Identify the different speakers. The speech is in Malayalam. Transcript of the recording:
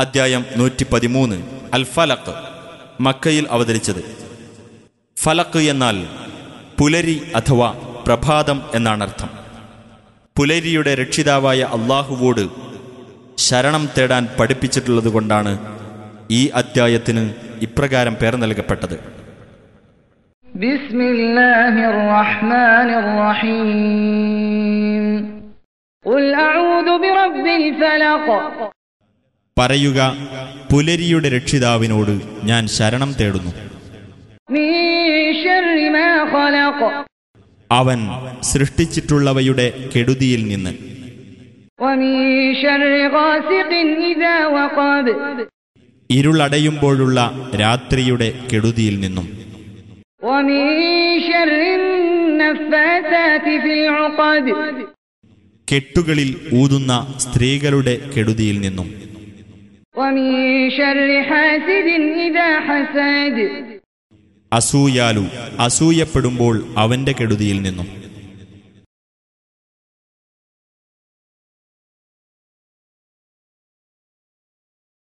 Speaker 1: അദ്ധ്യായം നൂറ്റി പതിമൂന്ന് അൽ ഫലക്ക് മക്കയിൽ അവതരിച്ചത്. ഫലക്ക് എന്നാൽ പുലരി അഥവാ പ്രഭാതം എന്നാണർത്ഥം. പുലരിയുടെ രക്ഷിതാവായ അള്ളാഹുവോട് ശരണം തേടാൻ പഠിപ്പിച്ചിട്ടുള്ളതുകൊണ്ടാണ് ഈ അദ്ധ്യായത്തിന് ഇപ്രകാരം പേർ നൽകപ്പെട്ടത്.
Speaker 2: ബിസ്മില്ലാഹിർ റഹ്മാനിർ റഹീം
Speaker 1: പറയുക പുലരിയുടെ രക്ഷിതാവിനോട് ഞാൻ ശരണം തേടുന്നു. അവൻ സൃഷ്ടിച്ചിട്ടുള്ളവയുടെ കെടുതിയിൽ നിന്ന്. ഇരുളടയുമ്പോഴുള്ള രാത്രിയുടെ കെടുതിയിൽ നിന്നും. കെട്ടുകളിൽ ഊതുന്ന സ്ത്രീകളുടെ കെടുതിയിൽ നിന്നും. അസൂയാലു അസൂയപ്പെടുമ്പോൾ അവന്റെ കെടുതിയിൽ നിന്നും.